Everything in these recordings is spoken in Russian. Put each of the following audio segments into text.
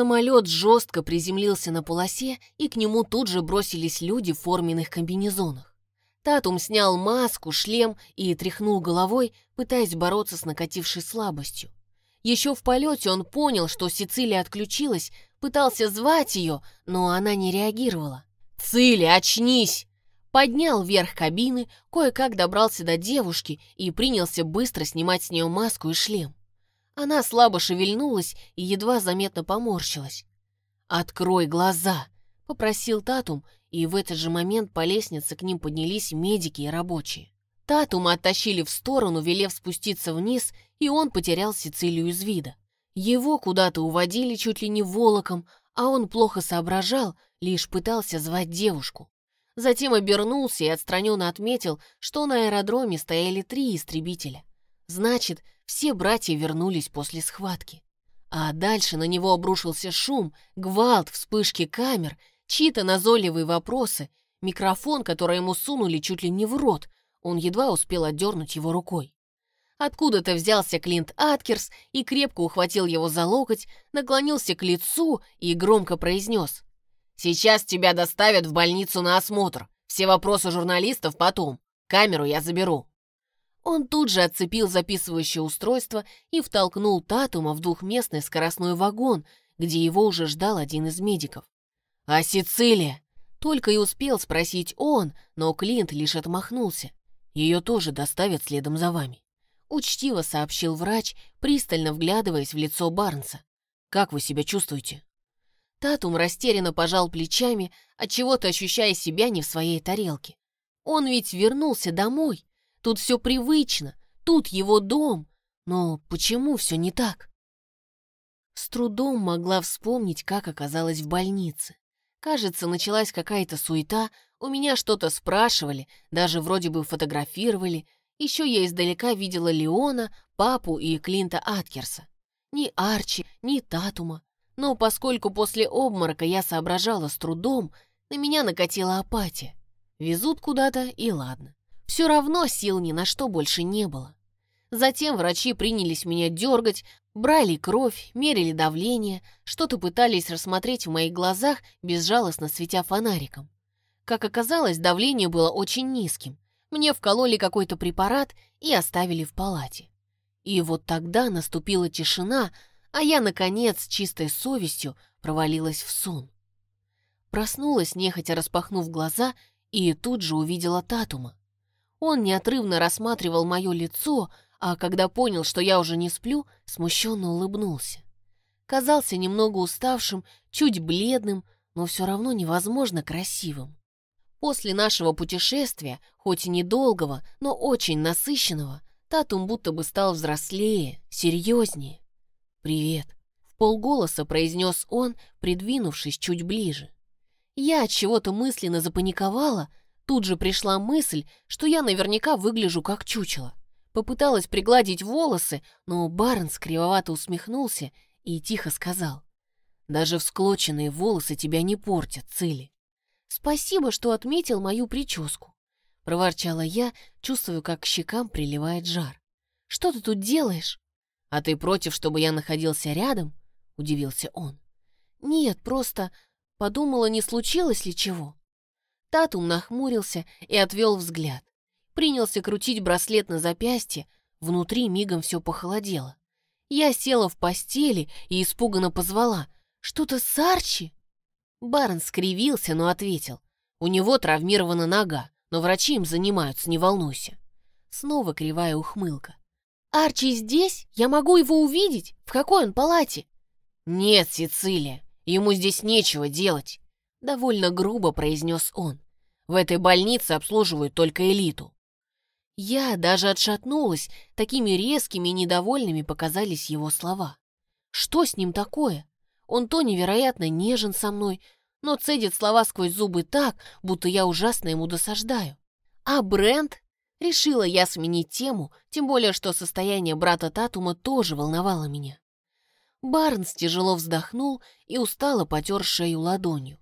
Самолет жестко приземлился на полосе, и к нему тут же бросились люди в форменных комбинезонах. Татум снял маску, шлем и тряхнул головой, пытаясь бороться с накатившей слабостью. Еще в полете он понял, что Сицилия отключилась, пытался звать ее, но она не реагировала. «Цили, очнись!» Поднял вверх кабины, кое-как добрался до девушки и принялся быстро снимать с нее маску и шлем. Она слабо шевельнулась и едва заметно поморщилась. «Открой глаза!» — попросил Татум, и в этот же момент по лестнице к ним поднялись медики и рабочие. Татума оттащили в сторону, велев спуститься вниз, и он потерял Сицилию из вида. Его куда-то уводили чуть ли не волоком, а он плохо соображал, лишь пытался звать девушку. Затем обернулся и отстраненно отметил, что на аэродроме стояли три истребителя. Значит, все братья вернулись после схватки. А дальше на него обрушился шум, гвалт, вспышки камер, чьи-то назойливые вопросы, микрофон, который ему сунули чуть ли не в рот. Он едва успел отдернуть его рукой. Откуда-то взялся Клинт Аткерс и крепко ухватил его за локоть, наклонился к лицу и громко произнес. «Сейчас тебя доставят в больницу на осмотр. Все вопросы журналистов потом. Камеру я заберу». Он тут же отцепил записывающее устройство и втолкнул Татума в двухместный скоростной вагон, где его уже ждал один из медиков. «А Сицилия?» Только и успел спросить он, но Клинт лишь отмахнулся. «Ее тоже доставят следом за вами», — учтиво сообщил врач, пристально вглядываясь в лицо Барнса. «Как вы себя чувствуете?» Татум растерянно пожал плечами, отчего-то ощущая себя не в своей тарелке. Он ведь вернулся домой, Тут все привычно, тут его дом. Но почему все не так? С трудом могла вспомнить, как оказалась в больнице. Кажется, началась какая-то суета, у меня что-то спрашивали, даже вроде бы фотографировали. Еще я издалека видела Леона, папу и Клинта Аткерса. Ни Арчи, ни Татума. Но поскольку после обморока я соображала с трудом, на меня накатила апатия. Везут куда-то, и ладно. Все равно сил ни на что больше не было. Затем врачи принялись меня дергать, брали кровь, мерили давление, что-то пытались рассмотреть в моих глазах, безжалостно светя фонариком. Как оказалось, давление было очень низким. Мне вкололи какой-то препарат и оставили в палате. И вот тогда наступила тишина, а я, наконец, чистой совестью провалилась в сон. Проснулась, нехотя распахнув глаза, и тут же увидела Татума. Он неотрывно рассматривал мое лицо, а когда понял, что я уже не сплю, смущенно улыбнулся. Казался немного уставшим, чуть бледным, но все равно невозможно красивым. После нашего путешествия, хоть и недолгого, но очень насыщенного, Татум будто бы стал взрослее, серьезнее. «Привет», — в полголоса произнес он, придвинувшись чуть ближе. Я от чего-то мысленно запаниковала, Тут же пришла мысль, что я наверняка выгляжу как чучело. Попыталась пригладить волосы, но Барнс кривовато усмехнулся и тихо сказал. «Даже всклоченные волосы тебя не портят, Цили». «Спасибо, что отметил мою прическу», — проворчала я, чувствуя, как к щекам приливает жар. «Что ты тут делаешь?» «А ты против, чтобы я находился рядом?» — удивился он. «Нет, просто подумала, не случилось ли чего». Татум нахмурился и отвел взгляд. Принялся крутить браслет на запястье, внутри мигом все похолодело. Я села в постели и испуганно позвала. «Что-то с Арчи?» Барн скривился, но ответил. «У него травмирована нога, но врачи им занимаются, не волнуйся». Снова кривая ухмылка. «Арчи здесь? Я могу его увидеть? В какой он палате?» «Нет, Сицилия, ему здесь нечего делать. Довольно грубо произнес он. В этой больнице обслуживают только элиту. Я даже отшатнулась, такими резкими и недовольными показались его слова. Что с ним такое? Он то невероятно нежен со мной, но цедит слова сквозь зубы так, будто я ужасно ему досаждаю. А Брент? Решила я сменить тему, тем более, что состояние брата Татума тоже волновало меня. Барнс тяжело вздохнул и устало потер шею ладонью.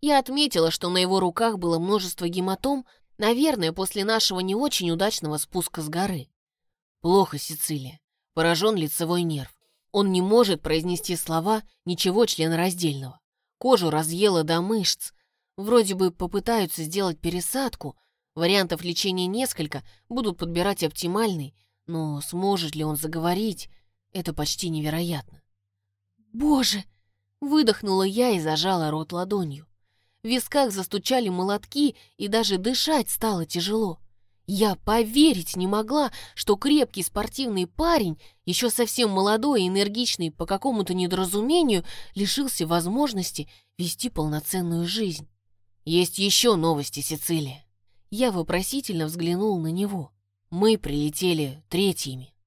Я отметила, что на его руках было множество гематом, наверное, после нашего не очень удачного спуска с горы. Плохо, Сицилия. Поражен лицевой нерв. Он не может произнести слова ничего членораздельного. Кожу разъело до мышц. Вроде бы попытаются сделать пересадку. Вариантов лечения несколько, будут подбирать оптимальный. Но сможет ли он заговорить, это почти невероятно. «Боже!» — выдохнула я и зажала рот ладонью. Висках застучали молотки, и даже дышать стало тяжело. Я поверить не могла, что крепкий спортивный парень, еще совсем молодой и энергичный по какому-то недоразумению, лишился возможности вести полноценную жизнь. Есть еще новости, Сицилия. Я вопросительно взглянул на него. Мы прилетели третьими.